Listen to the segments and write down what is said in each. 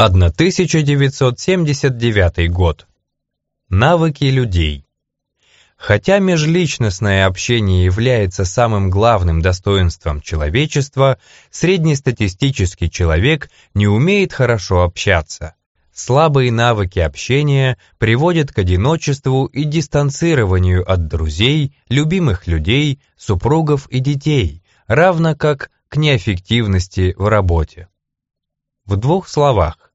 1979 год. Навыки людей. Хотя межличностное общение является самым главным достоинством человечества, среднестатистический человек не умеет хорошо общаться. Слабые навыки общения приводят к одиночеству и дистанцированию от друзей, любимых людей, супругов и детей, равно как к неэффективности в работе. В двух словах.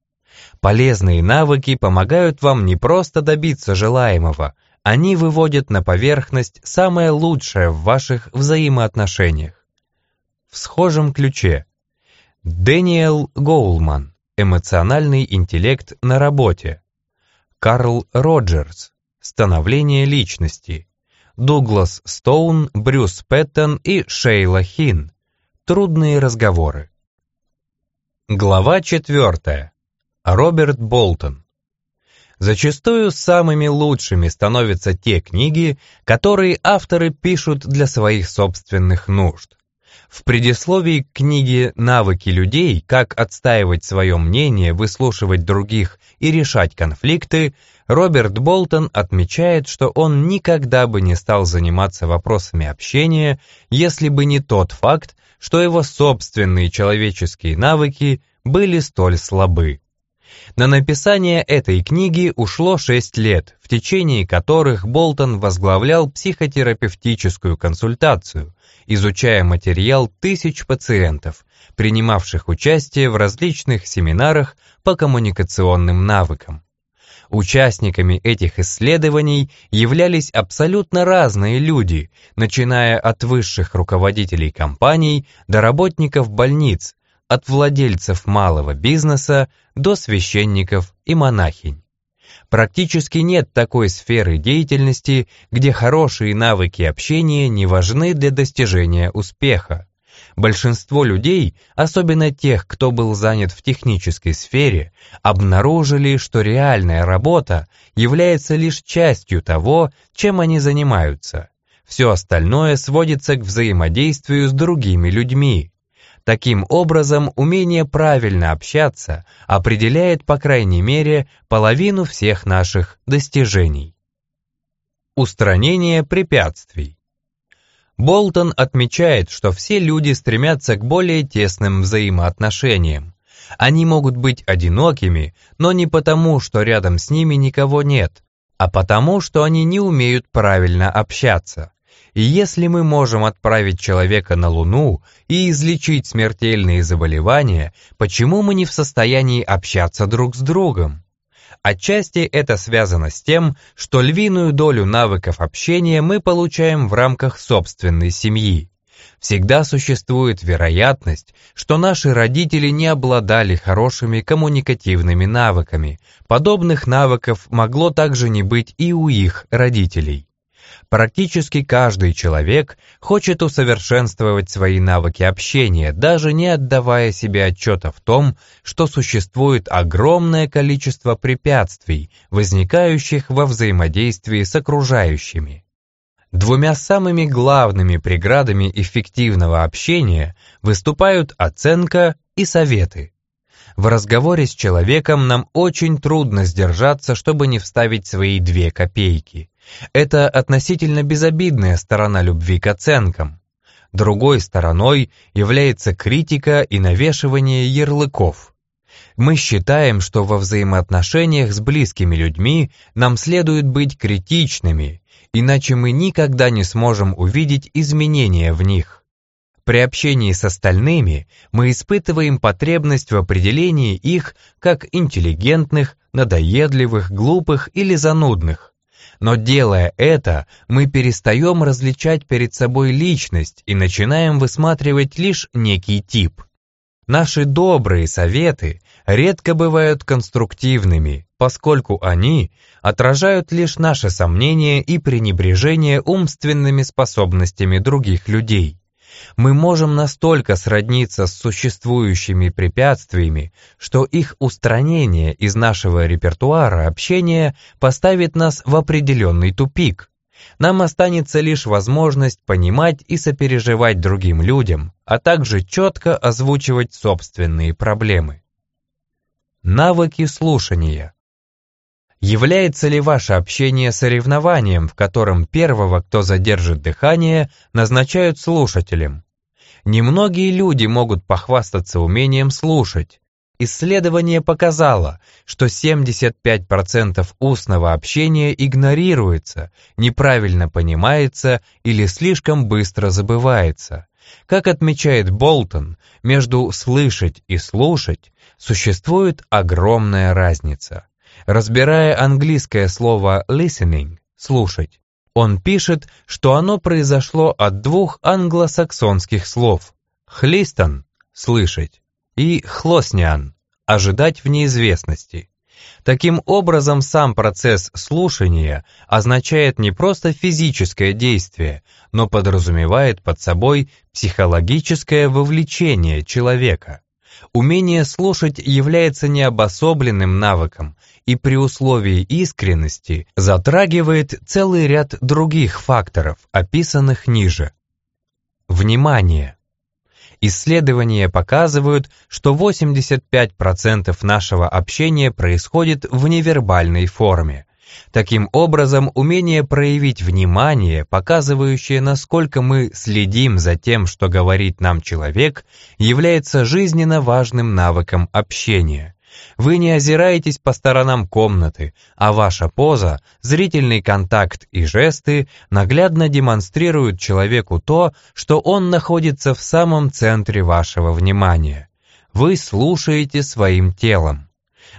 Полезные навыки помогают вам не просто добиться желаемого, они выводят на поверхность самое лучшее в ваших взаимоотношениях. В схожем ключе. Дэниел Гоулман. Эмоциональный интеллект на работе. Карл Роджерс. Становление личности. Дуглас Стоун, Брюс Пэттон и Шейла Хин. Трудные разговоры. Глава четвертая. Роберт Болтон. Зачастую самыми лучшими становятся те книги, которые авторы пишут для своих собственных нужд. В предисловии к книге «Навыки людей. Как отстаивать свое мнение, выслушивать других и решать конфликты» Роберт Болтон отмечает, что он никогда бы не стал заниматься вопросами общения, если бы не тот факт, что его собственные человеческие навыки были столь слабы. На написание этой книги ушло 6 лет, в течение которых Болтон возглавлял психотерапевтическую консультацию, изучая материал тысяч пациентов, принимавших участие в различных семинарах по коммуникационным навыкам. Участниками этих исследований являлись абсолютно разные люди, начиная от высших руководителей компаний до работников больниц, от владельцев малого бизнеса до священников и монахинь. Практически нет такой сферы деятельности, где хорошие навыки общения не важны для достижения успеха. Большинство людей, особенно тех, кто был занят в технической сфере, обнаружили, что реальная работа является лишь частью того, чем они занимаются. Все остальное сводится к взаимодействию с другими людьми, Таким образом, умение правильно общаться определяет, по крайней мере, половину всех наших достижений. Устранение препятствий. Болтон отмечает, что все люди стремятся к более тесным взаимоотношениям. Они могут быть одинокими, но не потому, что рядом с ними никого нет, а потому, что они не умеют правильно общаться. Если мы можем отправить человека на Луну и излечить смертельные заболевания, почему мы не в состоянии общаться друг с другом? Отчасти это связано с тем, что львиную долю навыков общения мы получаем в рамках собственной семьи. Всегда существует вероятность, что наши родители не обладали хорошими коммуникативными навыками. Подобных навыков могло также не быть и у их родителей. Практически каждый человек хочет усовершенствовать свои навыки общения, даже не отдавая себе отчета в том, что существует огромное количество препятствий, возникающих во взаимодействии с окружающими. Двумя самыми главными преградами эффективного общения выступают оценка и советы. В разговоре с человеком нам очень трудно сдержаться, чтобы не вставить свои две копейки. Это относительно безобидная сторона любви к оценкам. Другой стороной является критика и навешивание ярлыков. Мы считаем, что во взаимоотношениях с близкими людьми нам следует быть критичными, иначе мы никогда не сможем увидеть изменения в них. При общении с остальными мы испытываем потребность в определении их как интеллигентных, надоедливых, глупых или занудных. Но делая это, мы перестаем различать перед собой личность и начинаем высматривать лишь некий тип. Наши добрые советы редко бывают конструктивными, поскольку они отражают лишь наши сомнения и пренебрежение умственными способностями других людей мы можем настолько сродниться с существующими препятствиями, что их устранение из нашего репертуара общения поставит нас в определенный тупик. Нам останется лишь возможность понимать и сопереживать другим людям, а также четко озвучивать собственные проблемы. Навыки слушания. Является ли ваше общение соревнованием, в котором первого, кто задержит дыхание, назначают слушателем? Немногие люди могут похвастаться умением слушать. Исследование показало, что 75% устного общения игнорируется, неправильно понимается или слишком быстро забывается. Как отмечает Болтон, между «слышать» и «слушать» существует огромная разница. Разбирая английское слово listening – слушать, он пишет, что оно произошло от двух англосаксонских слов «хлистон» – слышать и «хлоснян» – ожидать в неизвестности. Таким образом, сам процесс слушания означает не просто физическое действие, но подразумевает под собой психологическое вовлечение человека. Умение слушать является необособленным навыком и при условии искренности затрагивает целый ряд других факторов, описанных ниже. Внимание. Исследования показывают, что 85% нашего общения происходит в невербальной форме. Таким образом, умение проявить внимание, показывающее, насколько мы следим за тем, что говорит нам человек, является жизненно важным навыком общения. Вы не озираетесь по сторонам комнаты, а ваша поза, зрительный контакт и жесты наглядно демонстрируют человеку то, что он находится в самом центре вашего внимания. Вы слушаете своим телом.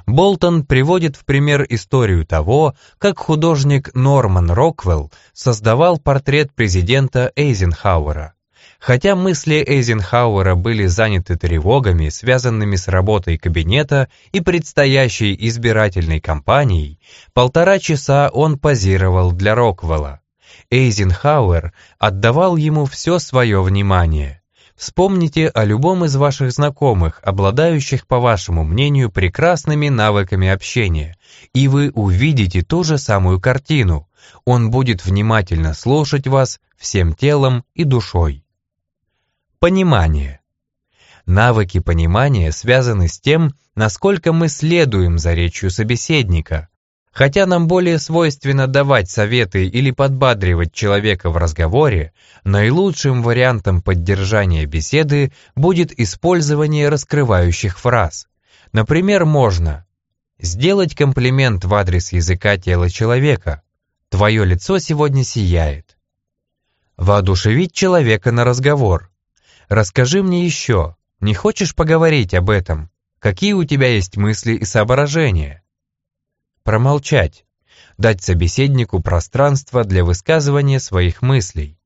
Болтон приводит в пример историю того, как художник Норман Роквелл создавал портрет президента Эйзенхауэра. Хотя мысли Эйзенхауэра были заняты тревогами, связанными с работой кабинета и предстоящей избирательной кампанией, полтора часа он позировал для Роквелла. Эйзенхауэр отдавал ему все свое внимание. Вспомните о любом из ваших знакомых, обладающих, по вашему мнению, прекрасными навыками общения, и вы увидите ту же самую картину. Он будет внимательно слушать вас всем телом и душой. Понимание. Навыки понимания связаны с тем, насколько мы следуем за речью собеседника. Хотя нам более свойственно давать советы или подбадривать человека в разговоре, наилучшим вариантом поддержания беседы будет использование раскрывающих фраз. Например, можно сделать комплимент в адрес языка тела человека. Твое лицо сегодня сияет. Воодушевить человека на разговор. Расскажи мне еще, не хочешь поговорить об этом? Какие у тебя есть мысли и соображения? Промолчать. Дать собеседнику пространство для высказывания своих мыслей.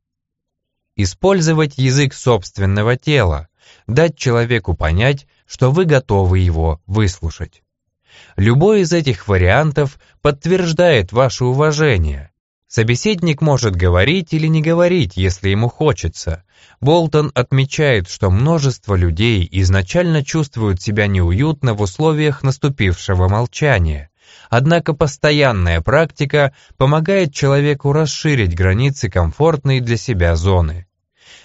Использовать язык собственного тела. Дать человеку понять, что вы готовы его выслушать. Любой из этих вариантов подтверждает ваше уважение, Собеседник может говорить или не говорить, если ему хочется. Болтон отмечает, что множество людей изначально чувствуют себя неуютно в условиях наступившего молчания. Однако постоянная практика помогает человеку расширить границы комфортной для себя зоны.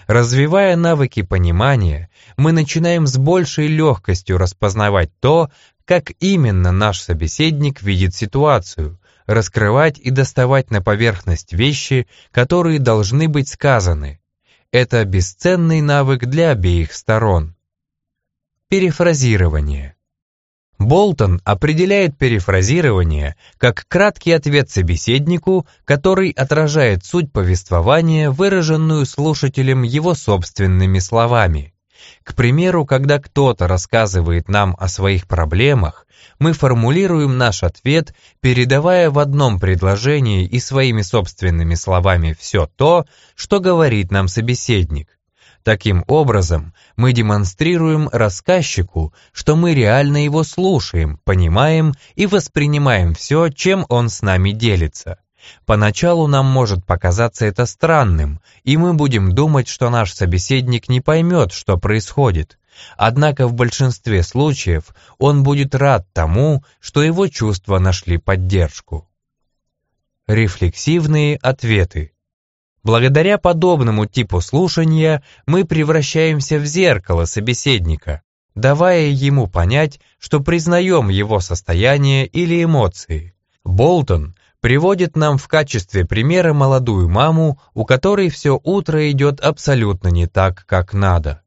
Развивая навыки понимания, мы начинаем с большей легкостью распознавать то, как именно наш собеседник видит ситуацию, раскрывать и доставать на поверхность вещи, которые должны быть сказаны. Это бесценный навык для обеих сторон. Перефразирование. Болтон определяет перефразирование как краткий ответ собеседнику, который отражает суть повествования, выраженную слушателем его собственными словами. К примеру, когда кто-то рассказывает нам о своих проблемах, мы формулируем наш ответ, передавая в одном предложении и своими собственными словами все то, что говорит нам собеседник. Таким образом, мы демонстрируем рассказчику, что мы реально его слушаем, понимаем и воспринимаем все, чем он с нами делится. Поначалу нам может показаться это странным, и мы будем думать, что наш собеседник не поймет, что происходит. Однако в большинстве случаев он будет рад тому, что его чувства нашли поддержку. Рефлексивные ответы. Благодаря подобному типу слушания мы превращаемся в зеркало собеседника. давая ему понять, что признаем его состояние или эмоции. Болтон приводит нам в качестве примера молодую маму, у которой все утро идет абсолютно не так, как надо.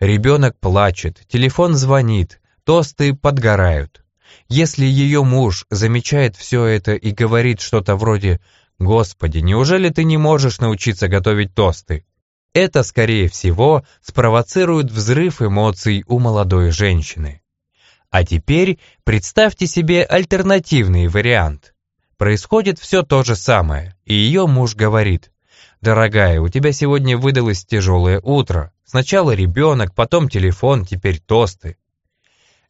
Ребенок плачет, телефон звонит, тосты подгорают. Если ее муж замечает все это и говорит что-то вроде «Господи, неужели ты не можешь научиться готовить тосты?» Это, скорее всего, спровоцирует взрыв эмоций у молодой женщины. А теперь представьте себе альтернативный вариант. Происходит все то же самое, и ее муж говорит, «Дорогая, у тебя сегодня выдалось тяжелое утро. Сначала ребенок, потом телефон, теперь тосты».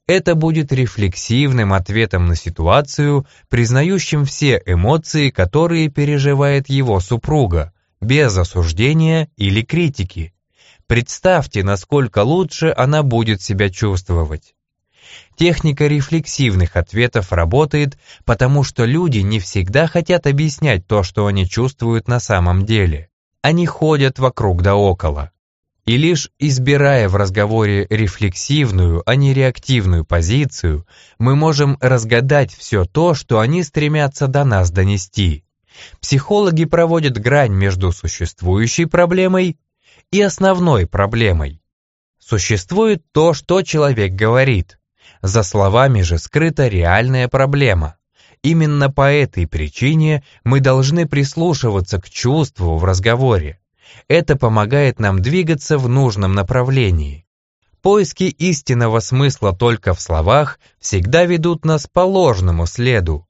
Это будет рефлексивным ответом на ситуацию, признающим все эмоции, которые переживает его супруга, без осуждения или критики. Представьте, насколько лучше она будет себя чувствовать. Техника рефлексивных ответов работает, потому что люди не всегда хотят объяснять то, что они чувствуют на самом деле. Они ходят вокруг да около. И лишь избирая в разговоре рефлексивную, а не реактивную позицию, мы можем разгадать все то, что они стремятся до нас донести. Психологи проводят грань между существующей проблемой и основной проблемой. Существует то, что человек говорит. За словами же скрыта реальная проблема. Именно по этой причине мы должны прислушиваться к чувству в разговоре. Это помогает нам двигаться в нужном направлении. Поиски истинного смысла только в словах всегда ведут нас по ложному следу.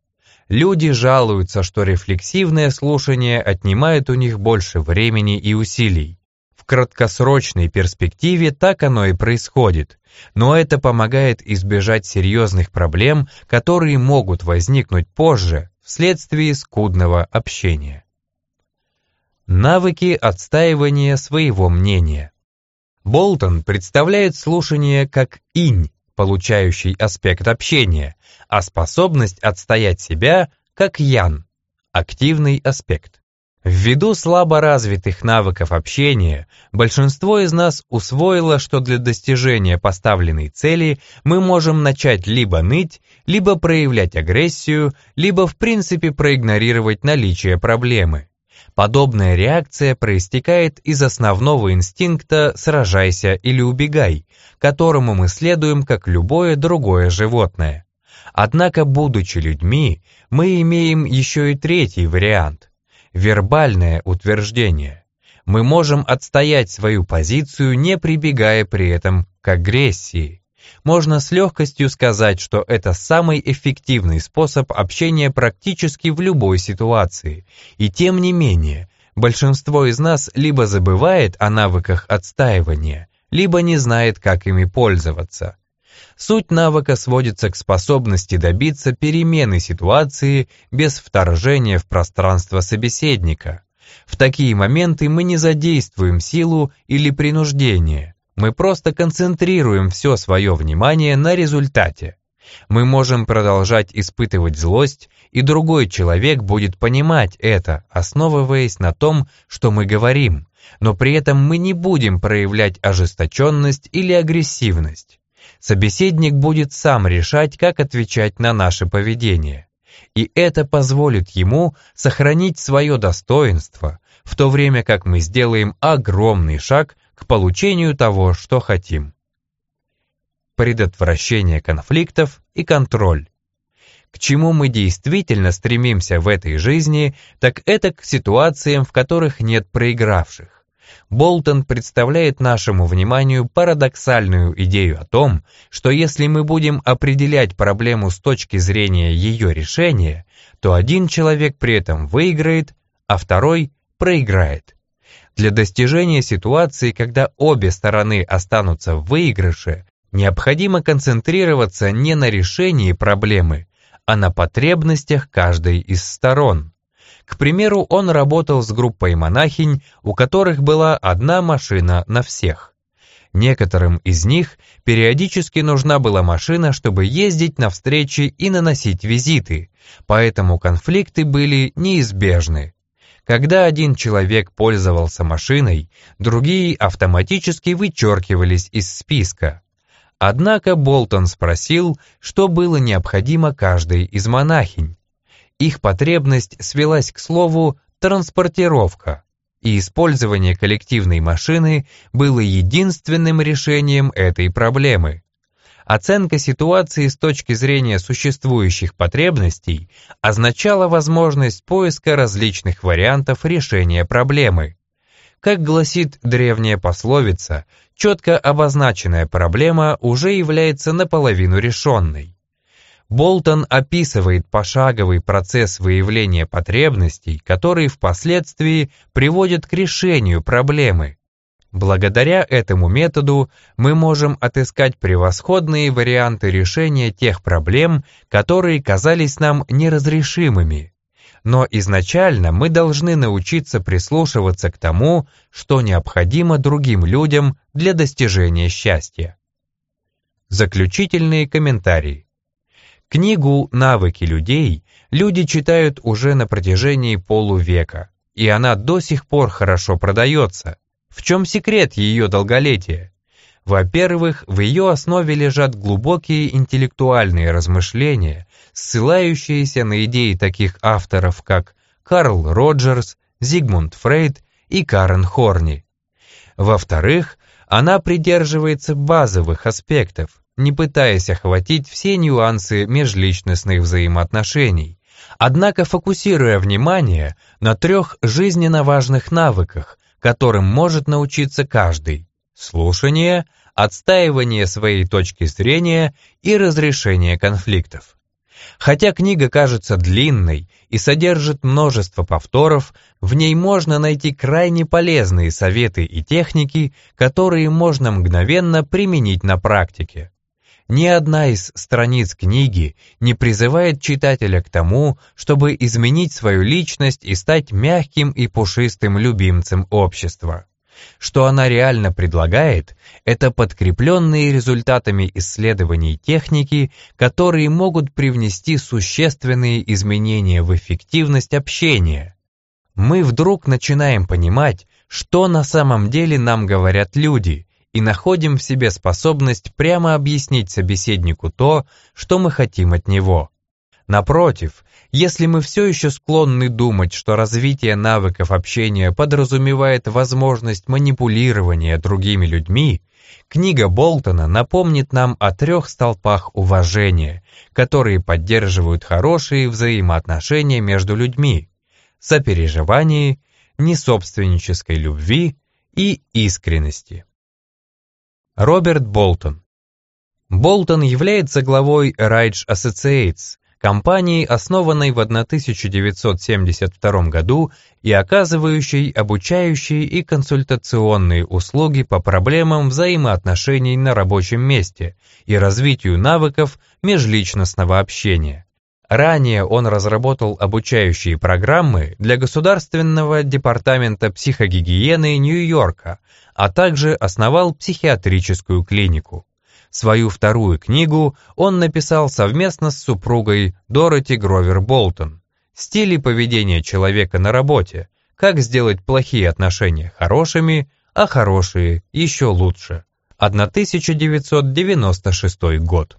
Люди жалуются, что рефлексивное слушание отнимает у них больше времени и усилий. В краткосрочной перспективе так оно и происходит, но это помогает избежать серьезных проблем, которые могут возникнуть позже вследствие скудного общения. Навыки отстаивания своего мнения. Болтон представляет слушание как инь, получающий аспект общения, а способность отстоять себя как ян, активный аспект. Ввиду слабо развитых навыков общения, большинство из нас усвоило, что для достижения поставленной цели мы можем начать либо ныть, либо проявлять агрессию, либо в принципе проигнорировать наличие проблемы. Подобная реакция проистекает из основного инстинкта «сражайся или убегай», которому мы следуем как любое другое животное. Однако, будучи людьми, мы имеем еще и третий вариант – вербальное утверждение. Мы можем отстоять свою позицию, не прибегая при этом к агрессии можно с легкостью сказать, что это самый эффективный способ общения практически в любой ситуации. И тем не менее, большинство из нас либо забывает о навыках отстаивания, либо не знает, как ими пользоваться. Суть навыка сводится к способности добиться перемены ситуации без вторжения в пространство собеседника. В такие моменты мы не задействуем силу или принуждение, мы просто концентрируем все свое внимание на результате. Мы можем продолжать испытывать злость, и другой человек будет понимать это, основываясь на том, что мы говорим, но при этом мы не будем проявлять ожесточенность или агрессивность. Собеседник будет сам решать, как отвечать на наше поведение. И это позволит ему сохранить свое достоинство, в то время как мы сделаем огромный шаг к получению того, что хотим. Предотвращение конфликтов и контроль. К чему мы действительно стремимся в этой жизни, так это к ситуациям, в которых нет проигравших. Болтон представляет нашему вниманию парадоксальную идею о том, что если мы будем определять проблему с точки зрения ее решения, то один человек при этом выиграет, а второй проиграет. Для достижения ситуации, когда обе стороны останутся в выигрыше, необходимо концентрироваться не на решении проблемы, а на потребностях каждой из сторон. К примеру, он работал с группой монахинь, у которых была одна машина на всех. Некоторым из них периодически нужна была машина, чтобы ездить на встречи и наносить визиты, поэтому конфликты были неизбежны. Когда один человек пользовался машиной, другие автоматически вычеркивались из списка. Однако Болтон спросил, что было необходимо каждой из монахинь. Их потребность свелась к слову «транспортировка», и использование коллективной машины было единственным решением этой проблемы. Оценка ситуации с точки зрения существующих потребностей означала возможность поиска различных вариантов решения проблемы. Как гласит древняя пословица, четко обозначенная проблема уже является наполовину решенной. Болтон описывает пошаговый процесс выявления потребностей, который впоследствии приводит к решению проблемы. Благодаря этому методу мы можем отыскать превосходные варианты решения тех проблем, которые казались нам неразрешимыми. Но изначально мы должны научиться прислушиваться к тому, что необходимо другим людям для достижения счастья. Заключительные комментарии. Книгу «Навыки людей» люди читают уже на протяжении полувека, и она до сих пор хорошо продается. В чем секрет ее долголетия? Во-первых, в ее основе лежат глубокие интеллектуальные размышления, ссылающиеся на идеи таких авторов, как Карл Роджерс, Зигмунд Фрейд и Карен Хорни. Во-вторых, она придерживается базовых аспектов, не пытаясь охватить все нюансы межличностных взаимоотношений, однако фокусируя внимание на трех жизненно важных навыках, которым может научиться каждый – слушание, отстаивание своей точки зрения и разрешение конфликтов. Хотя книга кажется длинной и содержит множество повторов, в ней можно найти крайне полезные советы и техники, которые можно мгновенно применить на практике. Ни одна из страниц книги не призывает читателя к тому, чтобы изменить свою личность и стать мягким и пушистым любимцем общества. Что она реально предлагает, это подкрепленные результатами исследований техники, которые могут привнести существенные изменения в эффективность общения. Мы вдруг начинаем понимать, что на самом деле нам говорят люди, и находим в себе способность прямо объяснить собеседнику то, что мы хотим от него. Напротив, если мы все еще склонны думать, что развитие навыков общения подразумевает возможность манипулирования другими людьми, книга Болтона напомнит нам о трех столпах уважения, которые поддерживают хорошие взаимоотношения между людьми, сопереживании, несобственнической любви и искренности. Роберт Болтон. Болтон является главой Rage Associates, компании, основанной в 1972 году и оказывающей обучающие и консультационные услуги по проблемам взаимоотношений на рабочем месте и развитию навыков межличностного общения. Ранее он разработал обучающие программы для Государственного департамента психогигиены Нью-Йорка, а также основал психиатрическую клинику. Свою вторую книгу он написал совместно с супругой Дороти Гровер Болтон «Стили поведения человека на работе. Как сделать плохие отношения хорошими, а хорошие еще лучше». 1996 год.